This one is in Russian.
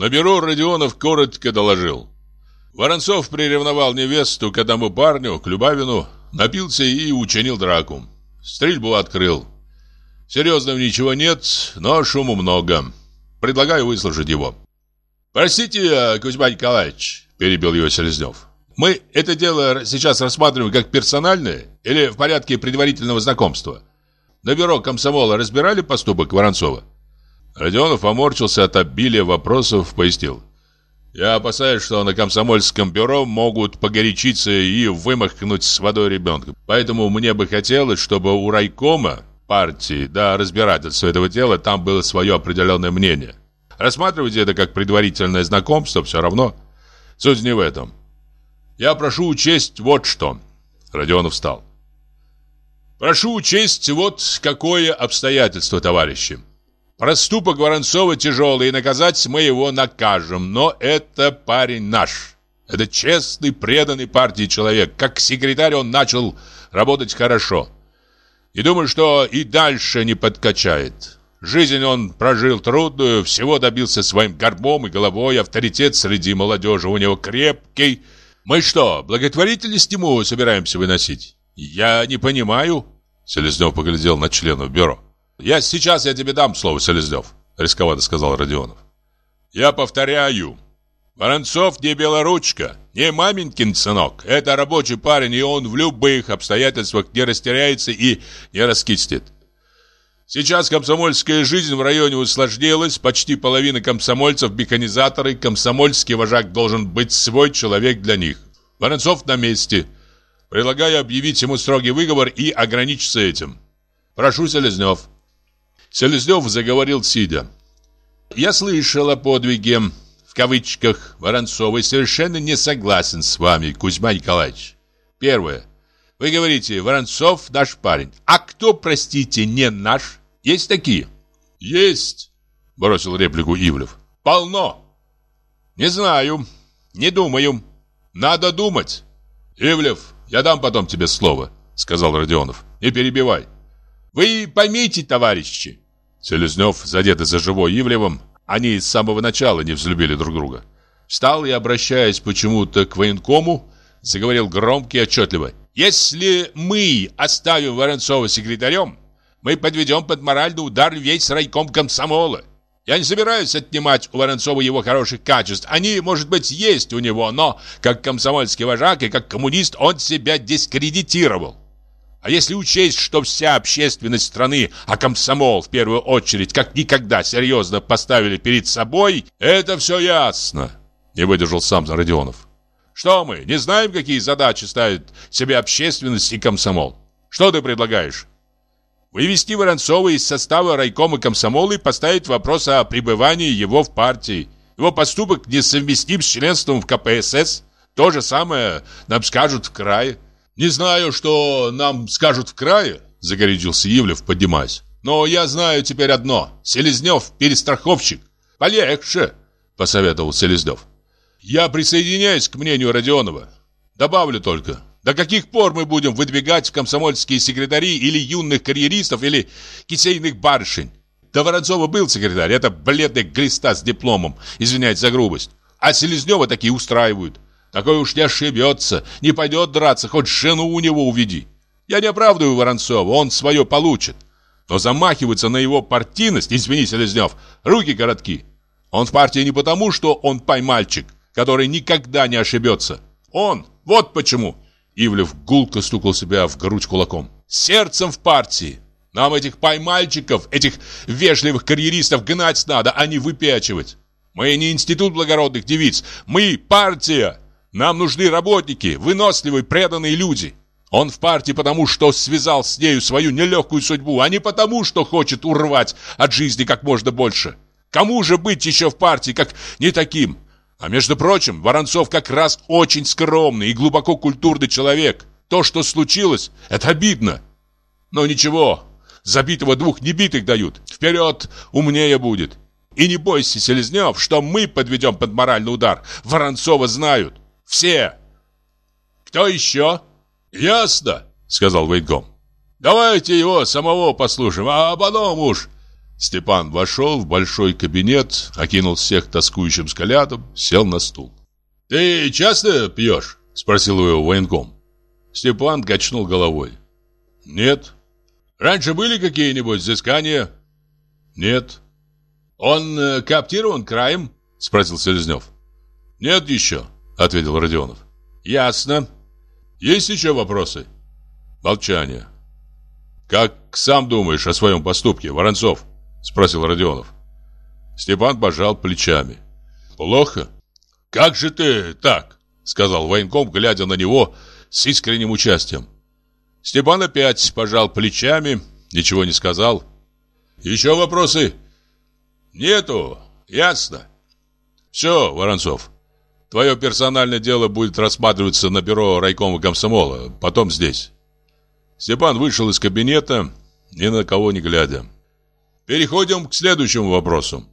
На бюро Родионов коротко доложил. Воронцов приревновал невесту к одному парню, к Любавину, напился и учинил драку. Стрельбу открыл. Серьезного ничего нет, но шуму много. Предлагаю выслушать его. «Простите, Кузьма Николаевич», – перебил его Селезнев. «Мы это дело сейчас рассматриваем как персональное или в порядке предварительного знакомства? На бюро комсомола разбирали поступок Воронцова?» Родионов поморщился от обилия вопросов, пояснил. «Я опасаюсь, что на комсомольском бюро могут погорячиться и вымахнуть с водой ребенка. Поэтому мне бы хотелось, чтобы у райкома партии до разбирательства этого дела там было свое определенное мнение. Рассматривайте это как предварительное знакомство, все равно. Суть не в этом. Я прошу учесть вот что. Родионов встал. Прошу учесть вот какое обстоятельство, товарищи. Проступок Воронцова тяжелый, и наказать мы его накажем, но это парень наш. Это честный, преданный партии человек. Как секретарь он начал работать хорошо. И думаю, что и дальше не подкачает. Жизнь он прожил трудную, всего добился своим горбом и головой, авторитет среди молодежи у него крепкий. Мы что, благотворительность ему собираемся выносить? Я не понимаю. Селезнев поглядел на членов бюро. Я сейчас я тебе дам слово, Селезнев, рисковато сказал Родионов. Я повторяю, Воронцов не белоручка, не маменькин сынок. Это рабочий парень, и он в любых обстоятельствах не растеряется и не раскистит. Сейчас комсомольская жизнь в районе усложнилась, почти половина комсомольцев – механизаторы, комсомольский вожак должен быть свой человек для них. Воронцов на месте. Предлагаю объявить ему строгий выговор и ограничиться этим. Прошу, Селезнев. Селезнев заговорил сидя. Я слышал о подвиге, в кавычках, Воронцова совершенно не согласен с вами, Кузьма Николаевич. Первое. Вы говорите, Воронцов наш парень. А кто, простите, не наш? Есть такие? Есть, бросил реплику Ивлев. Полно. Не знаю, не думаю. Надо думать. Ивлев, я дам потом тебе слово, сказал Родионов. Не перебивай. Вы поймите, товарищи. Селезнев, задетый за живой Ивлевым, они с самого начала не взлюбили друг друга. Встал и, обращаясь почему-то к военкому, заговорил громко и отчетливо. «Если мы оставим Воронцова секретарем, мы подведем под моральный удар весь райком комсомола. Я не собираюсь отнимать у Воронцова его хороших качеств. Они, может быть, есть у него, но как комсомольский вожак и как коммунист он себя дискредитировал. А если учесть, что вся общественность страны, а комсомол в первую очередь, как никогда серьезно поставили перед собой, это все ясно. Не выдержал сам Родионов. Что мы, не знаем, какие задачи ставят себе общественность и комсомол? Что ты предлагаешь? Вывести Воронцова из состава райкома комсомола и поставить вопрос о пребывании его в партии. Его поступок несовместим с членством в КПСС. То же самое нам скажут в крае. Не знаю, что нам скажут в крае, загорячился Ивлев, поднимаясь. Но я знаю теперь одно. Селезнев перестраховщик. Полегче, посоветовал Селезнев. Я присоединяюсь к мнению Родионова. Добавлю только, до каких пор мы будем выдвигать комсомольские секретари или юных карьеристов, или кисейных барышень? До Воронцова был секретарь, это бледный глиста с дипломом, извиняюсь за грубость. А Селезнева такие устраивают. Такой уж не ошибется, не пойдет драться, хоть жену у него уведи. Я не оправдываю Воронцова, он свое получит. Но замахиваться на его партийность, извини, Селезнев, руки коротки. Он в партии не потому, что он поймальчик, который никогда не ошибется. Он, вот почему. Ивлев гулко стукал себя в грудь кулаком. Сердцем в партии. Нам этих поймальчиков, этих вежливых карьеристов гнать надо, а не выпячивать. Мы не институт благородных девиц, мы партия. Нам нужны работники, выносливые, преданные люди. Он в партии потому, что связал с нею свою нелегкую судьбу, а не потому, что хочет урвать от жизни как можно больше. Кому же быть еще в партии, как не таким? А между прочим, Воронцов как раз очень скромный и глубоко культурный человек. То, что случилось, это обидно. Но ничего, забитого двух небитых дают. Вперед, умнее будет. И не бойся, Селезнев, что мы подведем под моральный удар. Воронцова знают. Все. Кто еще? Ясно, сказал военком. Давайте его самого послушаем, а потом уж... Степан вошел в большой кабинет, окинул всех тоскующим взглядом, сел на стул. «Ты часто пьешь?» – спросил его военком. Степан качнул головой. «Нет». «Раньше были какие-нибудь взыскания?» «Нет». «Он э, коптирован краем?» – спросил Селезнев. «Нет еще», – ответил Родионов. «Ясно. Есть еще вопросы?» Молчание. «Как сам думаешь о своем поступке, Воронцов?» Спросил Родионов. Степан пожал плечами. «Плохо?» «Как же ты так?» Сказал военком, глядя на него с искренним участием. Степан опять пожал плечами, ничего не сказал. «Еще вопросы?» «Нету, ясно». «Все, Воронцов, твое персональное дело будет рассматриваться на бюро райкома комсомола, потом здесь». Степан вышел из кабинета, ни на кого не глядя. Переходим к следующему вопросу.